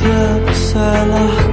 setiap salahku